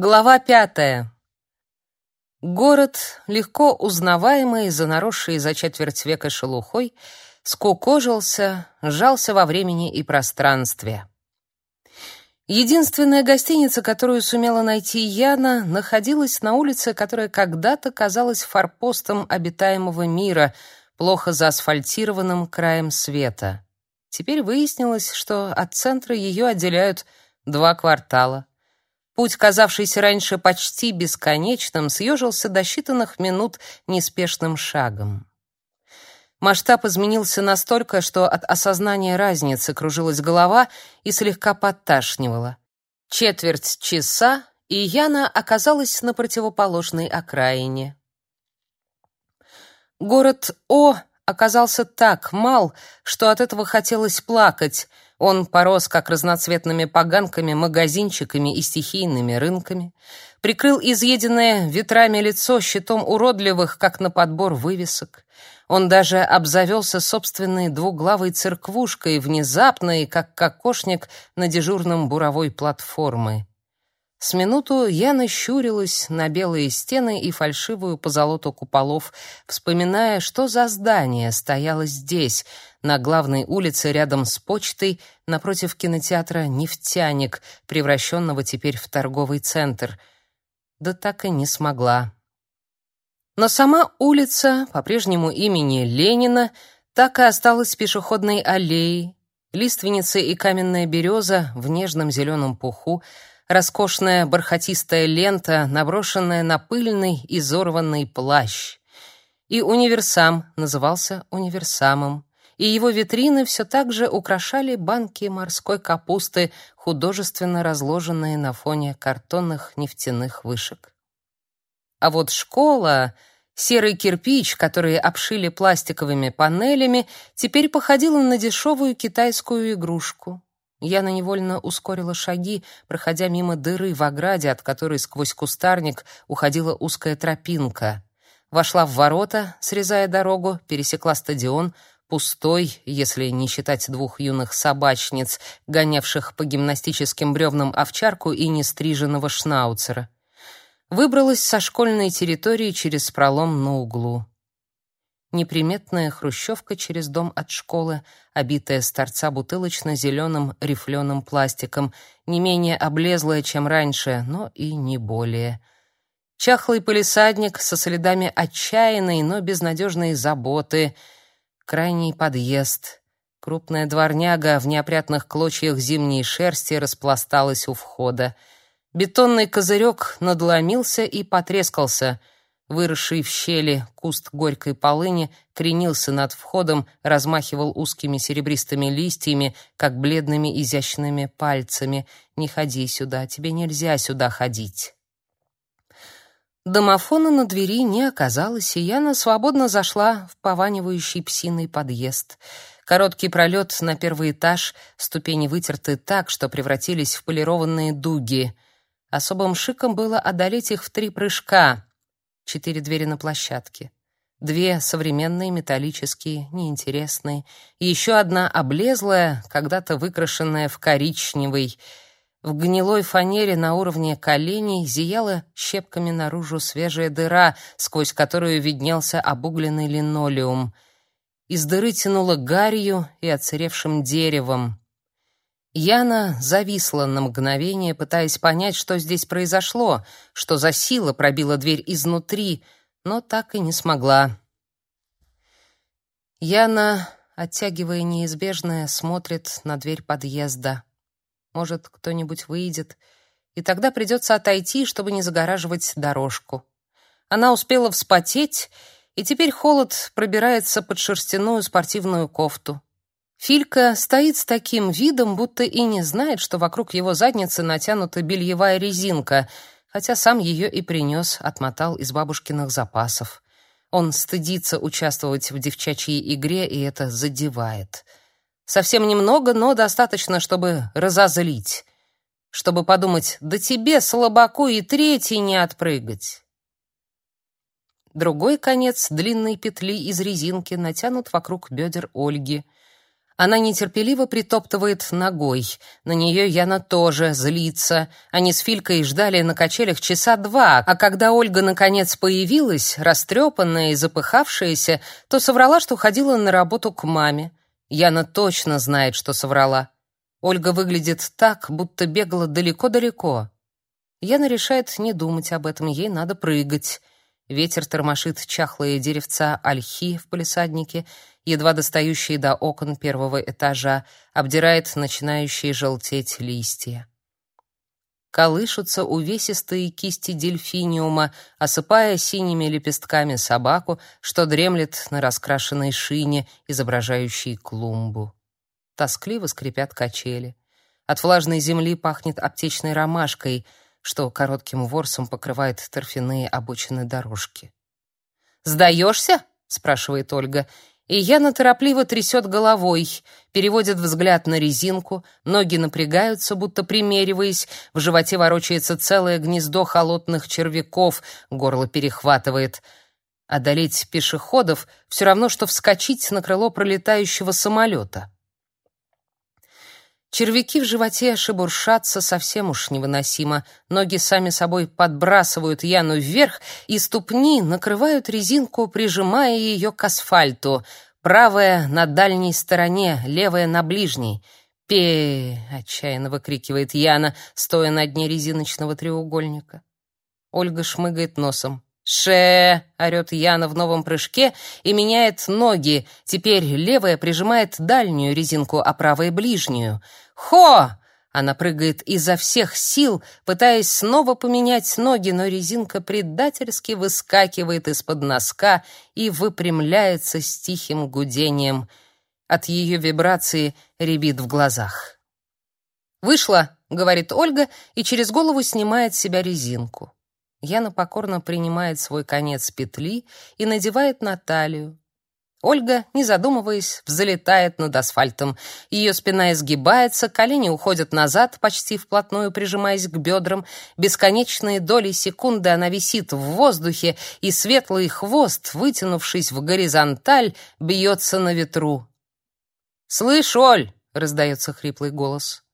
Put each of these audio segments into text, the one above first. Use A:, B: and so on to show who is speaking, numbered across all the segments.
A: Глава пятая. Город, легко узнаваемый за наросшей за четверть века шелухой, скукожился, сжался во времени и пространстве. Единственная гостиница, которую сумела найти Яна, находилась на улице, которая когда-то казалась форпостом обитаемого мира, плохо заасфальтированным краем света. Теперь выяснилось, что от центра ее отделяют два квартала. Путь, казавшийся раньше почти бесконечным, съежился до считанных минут неспешным шагом. Масштаб изменился настолько, что от осознания разницы кружилась голова и слегка подташнивала. Четверть часа, и Яна оказалась на противоположной окраине. Город О оказался так мал, что от этого хотелось плакать — он порос как разноцветными поганками, магазинчиками и стихийными рынками, прикрыл изъеденное ветрами лицо щитом уродливых, как на подбор вывесок. Он даже обзавелся собственной двуглавой церквушкой, внезапной, как кокошник на дежурном буровой платформы. С минуту я нащурилась на белые стены и фальшивую позолоту куполов, вспоминая, что за здание стояло здесь, на главной улице рядом с почтой, напротив кинотеатра «Нефтяник», превращенного теперь в торговый центр. Да так и не смогла. Но сама улица, по-прежнему имени Ленина, так и осталась пешеходной аллеей, лиственница и каменная береза в нежном зеленом пуху — роскошная бархатистая лента, наброшенная на пыльный, изорванный плащ. И универсам назывался универсамом, и его витрины все так же украшали банки морской капусты, художественно разложенные на фоне картонных нефтяных вышек. А вот школа, серый кирпич, который обшили пластиковыми панелями, теперь походила на дешевую китайскую игрушку. Яна невольно ускорила шаги, проходя мимо дыры в ограде, от которой сквозь кустарник уходила узкая тропинка. Вошла в ворота, срезая дорогу, пересекла стадион, пустой, если не считать двух юных собачниц, гонявших по гимнастическим бревнам овчарку и нестриженного шнауцера. Выбралась со школьной территории через пролом на углу неприметная хрущевка через дом от школы, обитая с торца бутылочно-зеленым рифленым пластиком, не менее облезлая, чем раньше, но и не более. Чахлый полисадник со следами отчаянной, но безнадежной заботы, крайний подъезд. Крупная дворняга в неопрятных клочьях зимней шерсти распласталась у входа. Бетонный козырек надломился и потрескался — Выросший в щели куст горькой полыни кренился над входом, размахивал узкими серебристыми листьями, как бледными изящными пальцами. «Не ходи сюда, тебе нельзя сюда ходить». Домофона на двери не оказалось, и Яна свободно зашла в пованивающий псиной подъезд. Короткий пролет на первый этаж, ступени вытерты так, что превратились в полированные дуги. Особым шиком было одолеть их в три прыжка — четыре двери на площадке. Две современные, металлические, неинтересные, и еще одна облезлая, когда-то выкрашенная в коричневый. В гнилой фанере на уровне коленей зияла щепками наружу свежая дыра, сквозь которую виднелся обугленный линолеум. Из дыры тянуло гарью и отсыревшим деревом. Яна зависла на мгновение, пытаясь понять, что здесь произошло, что за сила пробила дверь изнутри, но так и не смогла. Яна, оттягивая неизбежное, смотрит на дверь подъезда. Может, кто-нибудь выйдет, и тогда придется отойти, чтобы не загораживать дорожку. Она успела вспотеть, и теперь холод пробирается под шерстяную спортивную кофту. Филька стоит с таким видом, будто и не знает, что вокруг его задницы натянута бельевая резинка, хотя сам ее и принес, отмотал из бабушкиных запасов. Он стыдится участвовать в девчачьей игре, и это задевает. Совсем немного, но достаточно, чтобы разозлить. Чтобы подумать, да тебе, слабаку, и третий не отпрыгать. Другой конец длинной петли из резинки натянут вокруг бедер Ольги — Она нетерпеливо притоптывает ногой. На нее Яна тоже злится. Они с Филькой ждали на качелях часа два, а когда Ольга наконец появилась, растрепанная и запыхавшаяся, то соврала, что ходила на работу к маме. Яна точно знает, что соврала. Ольга выглядит так, будто бегала далеко-далеко. Яна решает не думать об этом, ей надо прыгать. Ветер тормошит чахлые деревца ольхи в палисаднике, едва достающие до окон первого этажа, обдирает начинающие желтеть листья. Колышутся увесистые кисти дельфиниума, осыпая синими лепестками собаку, что дремлет на раскрашенной шине, изображающей клумбу. Тоскливо скрипят качели. От влажной земли пахнет аптечной ромашкой — что коротким ворсом покрывает торфяные обочины дорожки. «Сдаешься?» — спрашивает Ольга. И Яна торопливо трясет головой, переводит взгляд на резинку, ноги напрягаются, будто примериваясь, в животе ворочается целое гнездо холодных червяков, горло перехватывает. Одолеть пешеходов — все равно, что вскочить на крыло пролетающего самолета. Червяки в животе шебуршатся совсем уж невыносимо. Ноги сами собой подбрасывают Яну вверх, и ступни накрывают резинку, прижимая ее к асфальту. Правая на дальней стороне, левая на ближней. «Пе!» — отчаянно выкрикивает Яна, стоя на дне резиночного треугольника. Ольга шмыгает носом. «Ше!» — орёт Яна в новом прыжке и меняет ноги. Теперь левая прижимает дальнюю резинку, а правая — ближнюю. «Хо!» Она прыгает изо всех сил, пытаясь снова поменять ноги, но резинка предательски выскакивает из-под носка и выпрямляется с тихим гудением. От ее вибрации рябит в глазах. «Вышла!» — говорит Ольга и через голову снимает с себя резинку. Яна покорно принимает свой конец петли и надевает на талию. Ольга, не задумываясь, взлетает над асфальтом. Ее спина изгибается, колени уходят назад, почти вплотную прижимаясь к бедрам. Бесконечные доли секунды она висит в воздухе, и светлый хвост, вытянувшись в горизонталь, бьется на ветру. «Слышь, Оль!» — раздается хриплый голос.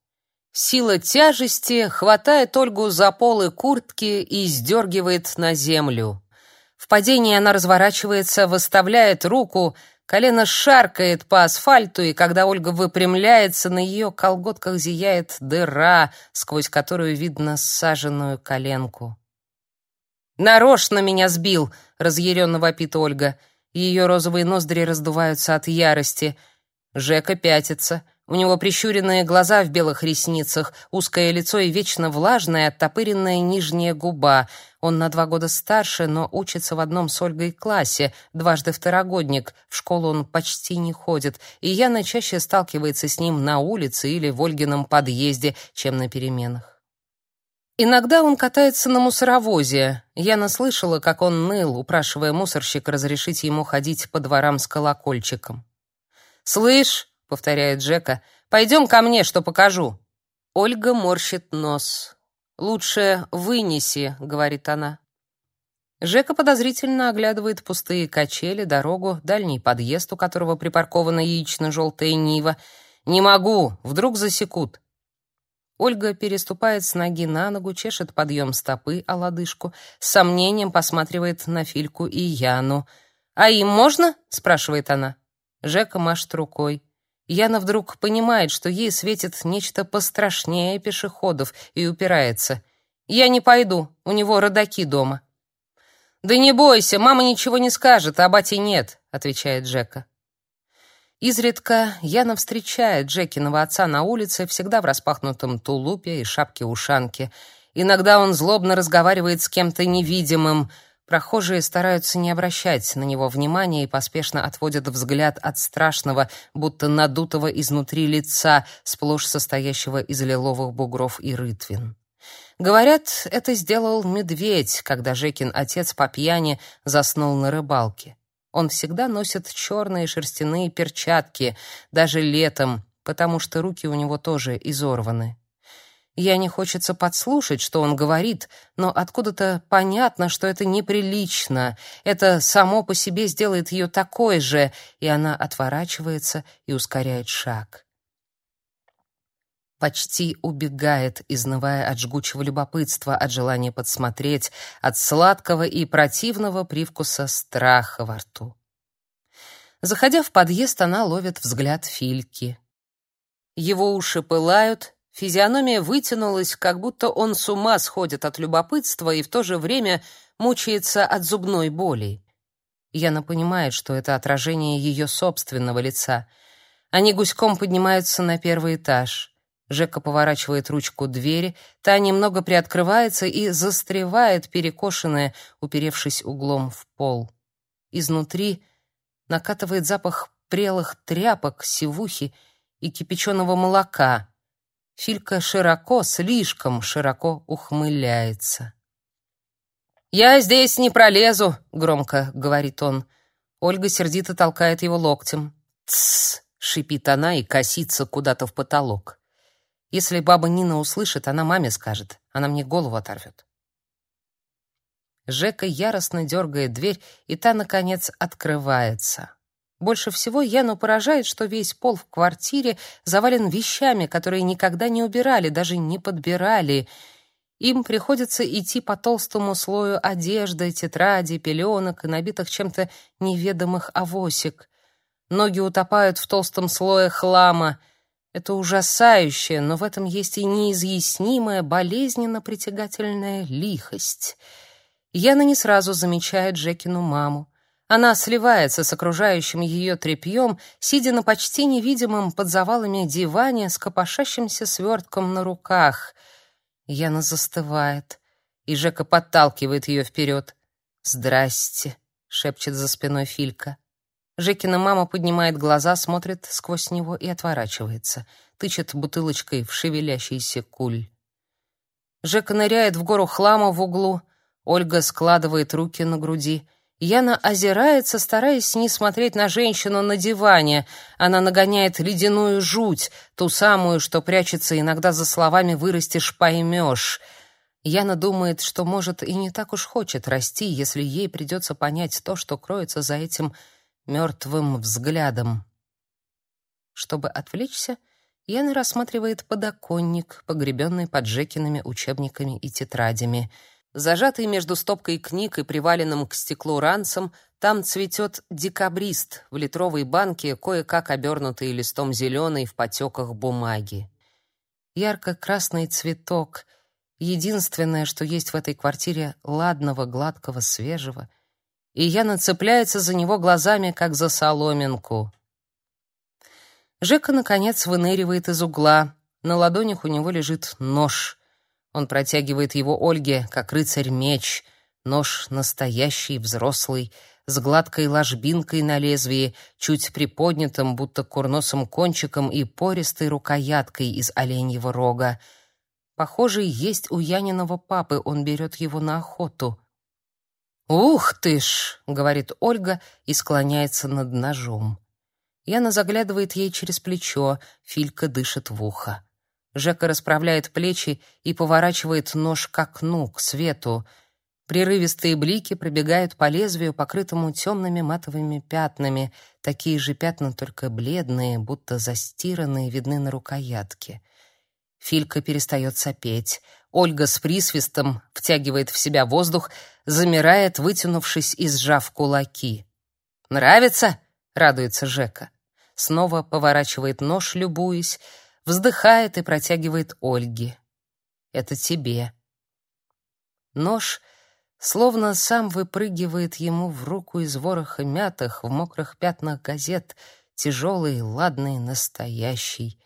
A: Сила тяжести хватает Ольгу за полы куртки и сдергивает на землю. В падении она разворачивается, выставляет руку, колено шаркает по асфальту, и когда Ольга выпрямляется, на ее колготках зияет дыра, сквозь которую видно саженную коленку. «Нарочно меня сбил!» — разъяренно вопит Ольга. Ее розовые ноздри раздуваются от ярости. Жека пятится — у него прищуренные глаза в белых ресницах, узкое лицо и вечно влажная, оттопыренная нижняя губа. Он на два года старше, но учится в одном с Ольгой классе, дважды второгодник. В школу он почти не ходит, и Яна чаще сталкивается с ним на улице или в Ольгином подъезде, чем на переменах. Иногда он катается на мусоровозе. Яна слышала, как он ныл, упрашивая мусорщика разрешить ему ходить по дворам с колокольчиком. «Слышь!» — повторяет Джека. «Пойдем ко мне, что покажу». Ольга морщит нос. «Лучше вынеси», — говорит она. Жека подозрительно оглядывает пустые качели, дорогу, дальний подъезд, у которого припаркована яично-желтая Нива. «Не могу, вдруг засекут». Ольга переступает с ноги на ногу, чешет подъем стопы о лодыжку, с сомнением посматривает на Фильку и Яну. «А им можно?» — спрашивает она. Жека машет рукой. Яна вдруг понимает, что ей светит нечто пострашнее пешеходов и упирается. «Я не пойду, у него родаки дома». «Да не бойся, мама ничего не скажет, а бати нет», — отвечает Джека. Изредка Яна встречает Джекиного отца на улице, всегда в распахнутом тулупе и шапке-ушанке. Иногда он злобно разговаривает с кем-то невидимым — Прохожие стараются не обращать на него внимания и поспешно отводят взгляд от страшного, будто надутого изнутри лица, сплошь состоящего из лиловых бугров и рытвин. Говорят, это сделал медведь, когда Жекин отец по пьяни заснул на рыбалке. Он всегда носит черные шерстяные перчатки, даже летом, потому что руки у него тоже изорваны. Я не хочется подслушать, что он говорит, но откуда-то понятно, что это неприлично. Это само по себе сделает ее такой же, и она отворачивается и ускоряет шаг. Почти убегает, изнывая от жгучего любопытства, от желания подсмотреть, от сладкого и противного привкуса страха во рту. Заходя в подъезд, она ловит взгляд Фильки. Его уши пылают, Физиономия вытянулась, как будто он с ума сходит от любопытства и в то же время мучается от зубной боли. Яна понимает, что это отражение ее собственного лица. Они гуськом поднимаются на первый этаж. Жека поворачивает ручку двери, та немного приоткрывается и застревает, перекошенная, уперевшись углом в пол. Изнутри накатывает запах прелых тряпок, сивухи и кипяченого молока — Филька широко, слишком широко ухмыляется. «Я здесь не пролезу», — громко говорит он. Ольга сердито толкает его локтем. «Тссс!» — шипит она и косится куда-то в потолок. Если баба Нина услышит, она маме скажет. Она мне голову оторвет. Жека яростно дергает дверь, и та, наконец, открывается. Больше всего Яну поражает, что весь пол в квартире завален вещами, которые никогда не убирали, даже не подбирали. Им приходится идти по толстому слою одежды, тетради, пеленок и набитых чем-то неведомых авосик. Ноги утопают в толстом слое хлама. Это ужасающе, но в этом есть и неизъяснимая, болезненно притягательная лихость. Яна не сразу замечает Джекину маму. Она сливается с окружающим ее тряпьем, сидя на почти невидимом под завалами диване с копошащимся свертком на руках. Яна застывает, и Жека подталкивает ее вперед. «Здрасте», — шепчет за спиной Филька. Жекина мама поднимает глаза, смотрит сквозь него и отворачивается, тычет бутылочкой в шевелящийся куль. Жека ныряет в гору хлама в углу, Ольга складывает руки на груди — Яна озирается, стараясь не смотреть на женщину на диване. Она нагоняет ледяную жуть, ту самую, что прячется иногда за словами «вырастешь, поймешь». Яна думает, что, может, и не так уж хочет расти, если ей придется понять то, что кроется за этим мертвым взглядом. Чтобы отвлечься, Яна рассматривает подоконник, погребенный под Жекиными учебниками и тетрадями — Зажатый между стопкой книг и приваленным к стеклу ранцем, там цветет декабрист в литровой банке, кое-как обернутый листом зеленой в потеках бумаги. Ярко-красный цветок — единственное, что есть в этой квартире ладного, гладкого, свежего. И Яна цепляется за него глазами, как за соломинку. Жека, наконец, выныривает из угла. На ладонях у него лежит нож — он протягивает его Ольге, как рыцарь меч, нож настоящий, взрослый, с гладкой ложбинкой на лезвии, чуть приподнятым, будто курносым кончиком и пористой рукояткой из оленьего рога. Похожий есть у Яниного папы, он берет его на охоту. «Ух ты ж!» — говорит Ольга и склоняется над ножом. Яна заглядывает ей через плечо, Филька дышит в ухо. Жека расправляет плечи и поворачивает нож к окну, к свету. Прерывистые блики пробегают по лезвию, покрытому темными матовыми пятнами. Такие же пятна, только бледные, будто застиранные, видны на рукоятке. Филька перестает сопеть. Ольга с присвистом втягивает в себя воздух, замирает, вытянувшись и сжав кулаки. «Нравится?» — радуется Жека. Снова поворачивает нож, любуясь, вздыхает и протягивает Ольге. «Это тебе». Нож словно сам выпрыгивает ему в руку из вороха мятых, в мокрых пятнах газет, тяжелый, ладный, настоящий.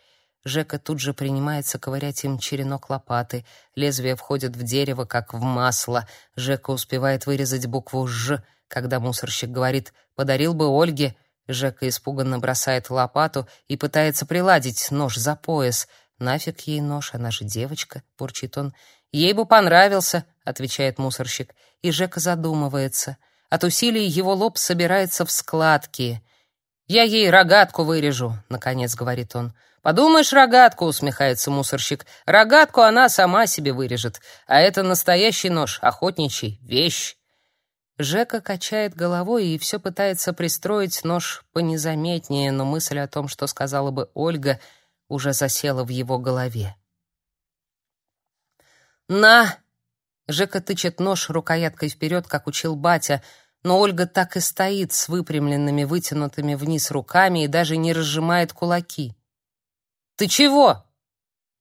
A: Жека тут же принимается ковырять им черенок лопаты. Лезвие входит в дерево, как в масло. Жека успевает вырезать букву «Ж», когда мусорщик говорит «подарил бы Ольге», Жека испуганно бросает лопату и пытается приладить нож за пояс. «Нафиг ей нож, она же девочка», — бурчит он. «Ей бы понравился», — отвечает мусорщик. И Жека задумывается. От усилий его лоб собирается в складки. Я ей рогатку вырежу, наконец говорит он. Подумаешь, рогатку, усмехается мусорщик. Рогатку она сама себе вырежет, а это настоящий нож, охотничий, вещь. Жека качает головой и все пытается пристроить нож понезаметнее, но мысль о том, что сказала бы Ольга, уже засела в его голове. «На!» Жека тычет нож рукояткой вперед, как учил батя, но Ольга так и стоит с выпрямленными, вытянутыми вниз руками и даже не разжимает кулаки. «Ты чего?»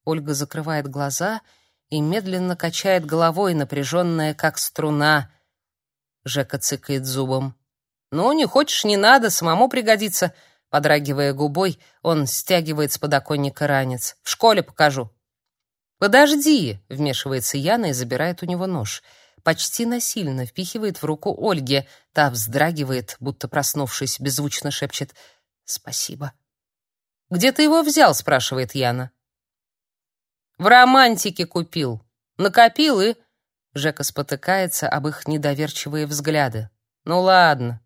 A: Ольга закрывает глаза и медленно качает головой, напряженная, как струна. Жека цыкает зубом. «Ну, не хочешь, не надо, самому пригодится». Подрагивая губой, он стягивает с подоконника ранец. «В школе покажу». «Подожди!» — вмешивается Яна и забирает у него нож. Почти насильно впихивает в руку Ольге. Та вздрагивает, будто проснувшись, беззвучно шепчет «Спасибо». «Где ты его взял?» — спрашивает Яна. «В романтике купил. Накопил и...» Жека спотыкается об их недоверчивые взгляды. «Ну ладно.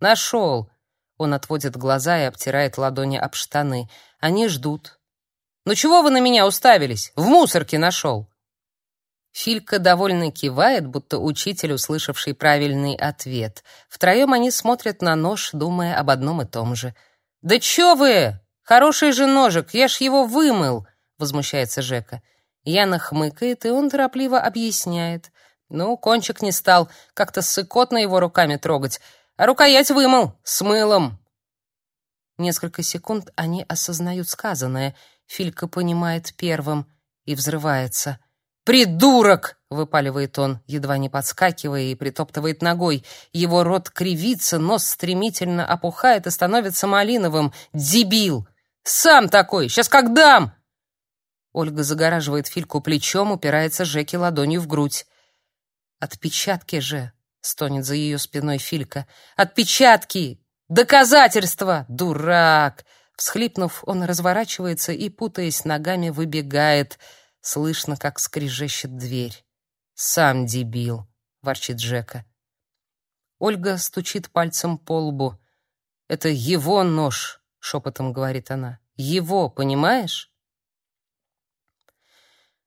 A: Нашел». Он отводит глаза и обтирает ладони об штаны. Они ждут. «Ну чего вы на меня уставились? В мусорке нашел!» Филька довольно кивает, будто учитель, услышавший правильный ответ. Втроем они смотрят на нож, думая об одном и том же. «Да чё вы? Хороший же ножик, я ж его вымыл!» — возмущается Жека. Яна хмыкает, и он торопливо объясняет. Ну, кончик не стал, как-то сыкотно его руками трогать. А рукоять вымыл, с мылом. Несколько секунд они осознают сказанное — Филька понимает первым и взрывается. «Придурок!» — выпаливает он, едва не подскакивая и притоптывает ногой. Его рот кривится, нос стремительно опухает и становится малиновым. «Дебил! Сам такой! Сейчас как дам!» Ольга загораживает Фильку плечом, упирается Жеке ладонью в грудь. «Отпечатки же!» — стонет за ее спиной Филька. «Отпечатки! Доказательства! Дурак!» Всхлипнув, он разворачивается и, путаясь ногами, выбегает. Слышно, как скрежещет дверь. «Сам дебил», — ворчит Джека. Ольга стучит пальцем по лбу. «Это его нож», — шепотом говорит она. «Его, понимаешь?»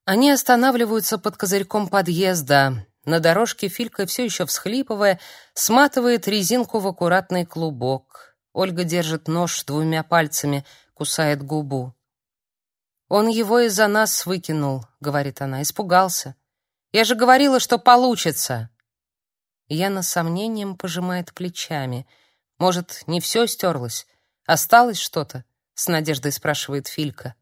A: Они останавливаются под козырьком подъезда. На дорожке Филька, все еще всхлипывая, сматывает резинку в аккуратный клубок. Ольга держит нож двумя пальцами, кусает губу. Он его из-за нас выкинул, говорит она, испугался. Я же говорила, что получится. Яна с сомнением пожимает плечами. Может, не все стерлось? Осталось что-то? С надеждой спрашивает Филька.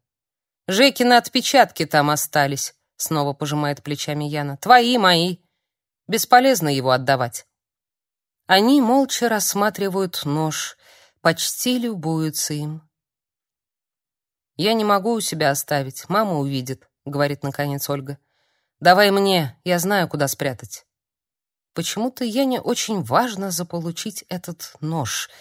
A: Жекины отпечатки там остались, снова пожимает плечами Яна. Твои, мои. Бесполезно его отдавать. Они молча рассматривают нож почти любуются им. «Я не могу у себя оставить, мама увидит», — говорит наконец Ольга. «Давай мне, я знаю, куда спрятать». Почему-то я не очень важно заполучить этот нож.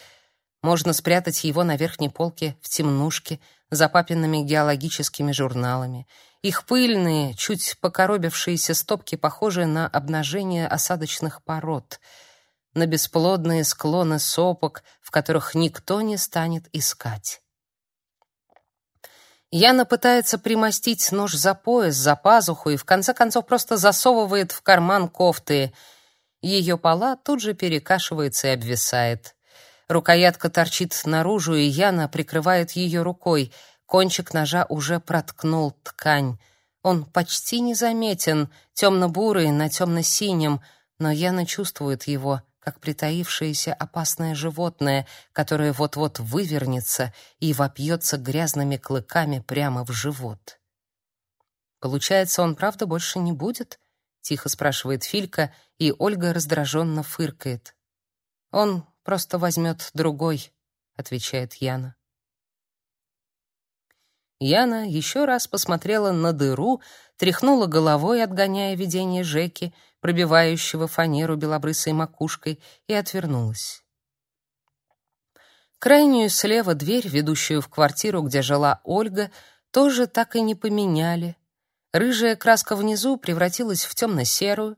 A: Можно спрятать его на верхней полке в темнушке за папиными геологическими журналами. Их пыльные, чуть покоробившиеся стопки похожи на обнажение осадочных пород — на бесплодные склоны сопок, в которых никто не станет искать. Яна пытается примостить нож за пояс, за пазуху и в конце концов просто засовывает в карман кофты. Ее пола тут же перекашивается и обвисает. Рукоятка торчит наружу, и Яна прикрывает ее рукой. Кончик ножа уже проткнул ткань. Он почти незаметен, темно-бурый на темно-синем, но Яна чувствует его — как притаившееся опасное животное, которое вот-вот вывернется и вопьется грязными клыками прямо в живот. Получается, он правда больше не будет? тихо спрашивает Филька, и Ольга раздраженно фыркает. Он просто возьмет другой, отвечает Яна. Яна еще раз посмотрела на дыру, тряхнула головой, отгоняя видение Жеки, пробивающего фанеру белобрысой макушкой, и отвернулась. Крайнюю слева дверь, ведущую в квартиру, где жила Ольга, тоже так и не поменяли. Рыжая краска внизу превратилась в темно-серую.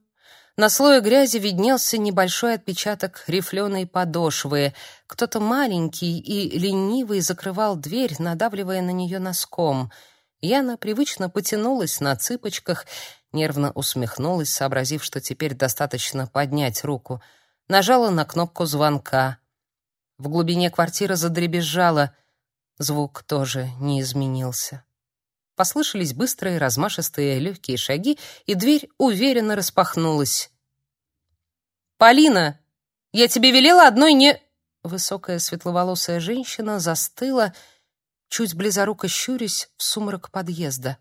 A: На слое грязи виднелся небольшой отпечаток рифленой подошвы. Кто-то маленький и ленивый закрывал дверь, надавливая на нее носком. Яна привычно потянулась на цыпочках, нервно усмехнулась, сообразив, что теперь достаточно поднять руку. Нажала на кнопку звонка. В глубине квартиры задребезжало. Звук тоже не изменился. Послышались быстрые, размашистые, легкие шаги, и дверь уверенно распахнулась. «Полина, я тебе велела одной не...» Высокая светловолосая женщина застыла, чуть близоруко щурясь в сумрак подъезда.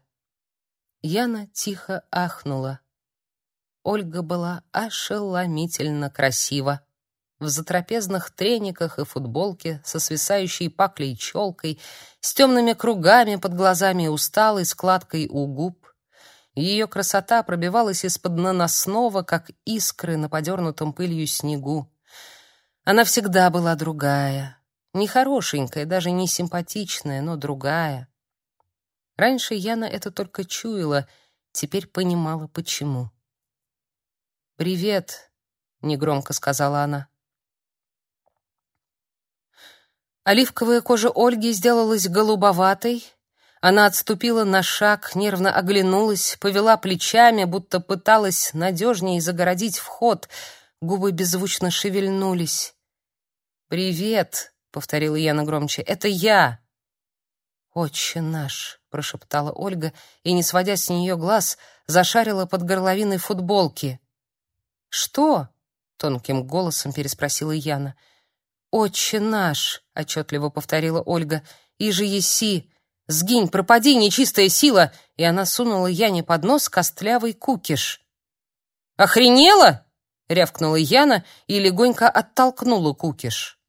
A: Яна тихо ахнула. Ольга была ошеломительно красива в затрапезных трениках и футболке со свисающей паклей челкой, с темными кругами под глазами и усталой складкой у губ. Ее красота пробивалась из-под наносного, как искры на подернутом пылью снегу. Она всегда была другая, не хорошенькая, даже не симпатичная, но другая. Раньше Яна это только чуяла, теперь понимала почему. «Привет», — негромко сказала она. Оливковая кожа Ольги сделалась голубоватой. Она отступила на шаг, нервно оглянулась, повела плечами, будто пыталась надежнее загородить вход. Губы беззвучно шевельнулись. «Привет», — повторила Яна громче, — «это я». «Отче наш», — прошептала Ольга и, не сводя с нее глаз, зашарила под горловиной футболки. «Что?» — тонким голосом переспросила Яна. «Я». «Отче наш!» — отчетливо повторила Ольга. «Иже еси! Сгинь, пропади, нечистая сила!» И она сунула Яне под нос костлявый кукиш. «Охренела?» — рявкнула Яна и легонько оттолкнула кукиш.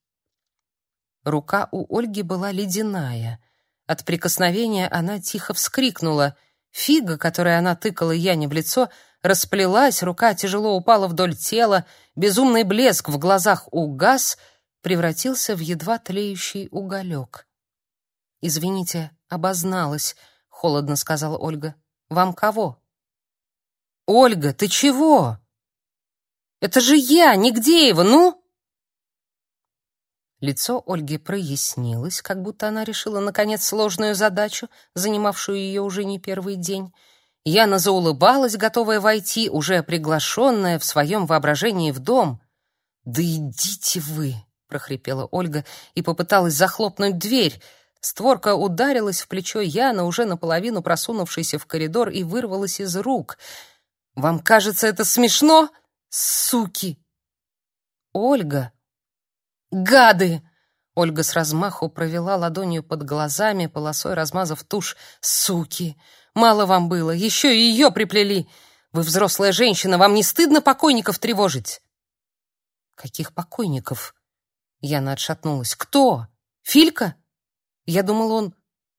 A: Рука у Ольги была ледяная. От прикосновения она тихо вскрикнула. Фига, которой она тыкала Яне в лицо, расплелась, рука тяжело упала вдоль тела, безумный блеск в глазах угас — превратился в едва тлеющий уголек. «Извините, обозналась», — холодно сказала Ольга. «Вам кого?» «Ольга, ты чего?» «Это же я, нигде его, ну!» Лицо Ольги прояснилось, как будто она решила, наконец, сложную задачу, занимавшую ее уже не первый день. Яна заулыбалась, готовая войти, уже приглашенная в своем воображении в дом. «Да идите вы!» Прохрипела Ольга и попыталась захлопнуть дверь. Створка ударилась в плечо Яна, уже наполовину просунувшейся в коридор, и вырвалась из рук. «Вам кажется это смешно? Суки!» «Ольга!» «Гады!» Ольга с размаху провела ладонью под глазами, полосой размазав тушь. «Суки! Мало вам было, еще и ее приплели! Вы взрослая женщина, вам не стыдно покойников тревожить?» «Каких покойников?» Яна отшатнулась. «Кто? Филька?» Я думал, он...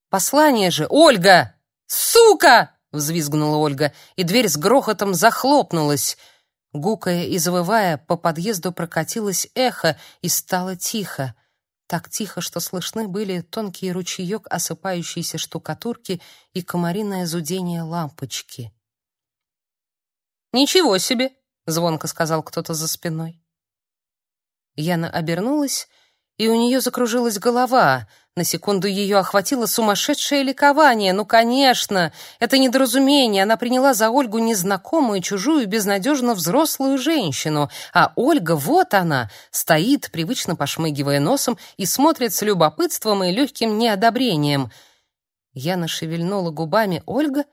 A: «Послание же! Ольга! Сука!» — взвизгнула Ольга, и дверь с грохотом захлопнулась. Гукая и завывая, по подъезду прокатилось эхо, и стало тихо. Так тихо, что слышны были тонкий ручеек осыпающейся штукатурки и комариное зудение лампочки. «Ничего себе!» — звонко сказал кто-то за спиной. Яна обернулась, и у нее закружилась голова. На секунду ее охватило сумасшедшее ликование. Ну, конечно, это недоразумение. Она приняла за Ольгу незнакомую, чужую, безнадежно взрослую женщину. А Ольга, вот она, стоит, привычно пошмыгивая носом, и смотрит с любопытством и легким неодобрением. Яна шевельнула губами. «Ольга?»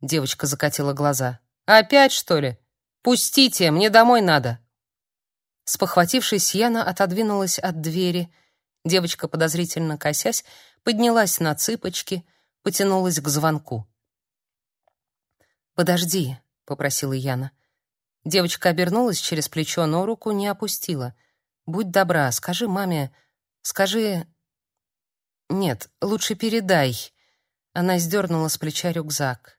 A: Девочка закатила глаза. «Опять, что ли? Пустите, мне домой надо». Спохватившись, Яна отодвинулась от двери. Девочка, подозрительно косясь, поднялась на цыпочки, потянулась к звонку. «Подожди», — попросила Яна. Девочка обернулась через плечо, но руку не опустила. «Будь добра, скажи маме... Скажи...» «Нет, лучше передай». Она сдернула с плеча рюкзак.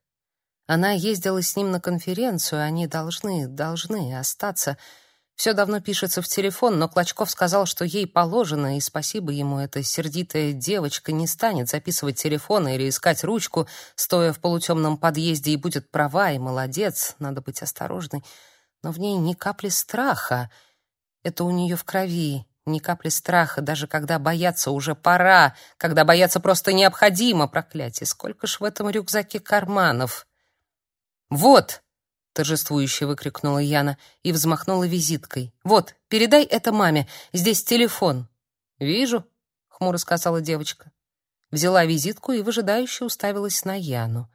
A: Она ездила с ним на конференцию, они должны, должны остаться... Все давно пишется в телефон, но Клочков сказал, что ей положено, и спасибо ему, эта сердитая девочка не станет записывать телефон или искать ручку, стоя в полутемном подъезде, и будет права, и молодец, надо быть осторожной. но в ней ни капли страха. Это у нее в крови, ни капли страха, даже когда бояться уже пора, когда бояться просто необходимо, проклятие. Сколько ж в этом рюкзаке карманов? Вот, торжествующе выкрикнула Яна и взмахнула визиткой. Вот, передай это маме. Здесь телефон. Вижу, хмуро сказала девочка. Взяла визитку и выжидающе уставилась на Яну.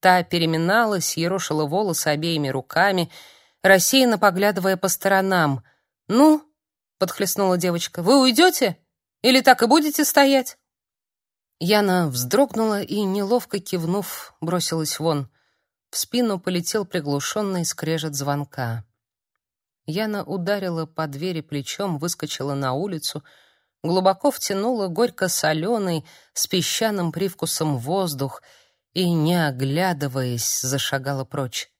A: Та переминалась, ерошила волосы обеими руками, рассеянно поглядывая по сторонам. «Ну?» — подхлестнула девочка. «Вы уйдете? Или так и будете стоять?» Яна вздрогнула и, неловко кивнув, бросилась вон. В спину полетел приглушенный скрежет звонка. Яна ударила по двери плечом, выскочила на улицу, глубоко втянула горько-соленый, с песчаным привкусом воздух — и, не оглядываясь, зашагала прочь.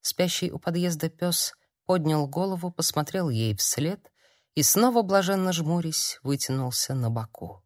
A: Спящий у подъезда пес поднял голову, посмотрел ей вслед и снова блаженно жмурясь вытянулся на боку.